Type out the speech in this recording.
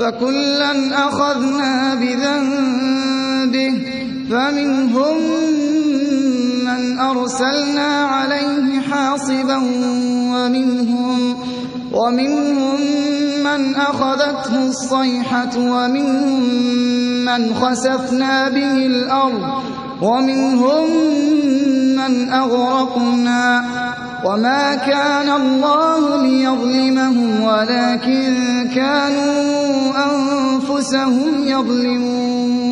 فكلا أخذنا بذنبه فمنهم من أرسلنا عليه حاصبا ومنهم, ومنهم من أخذته الصيحة ومنهم من خسفنا به الأرض ومنهم من أغرقنا وما كان الله ليظلمهم ولكن كانوا أنفسهم يظلمون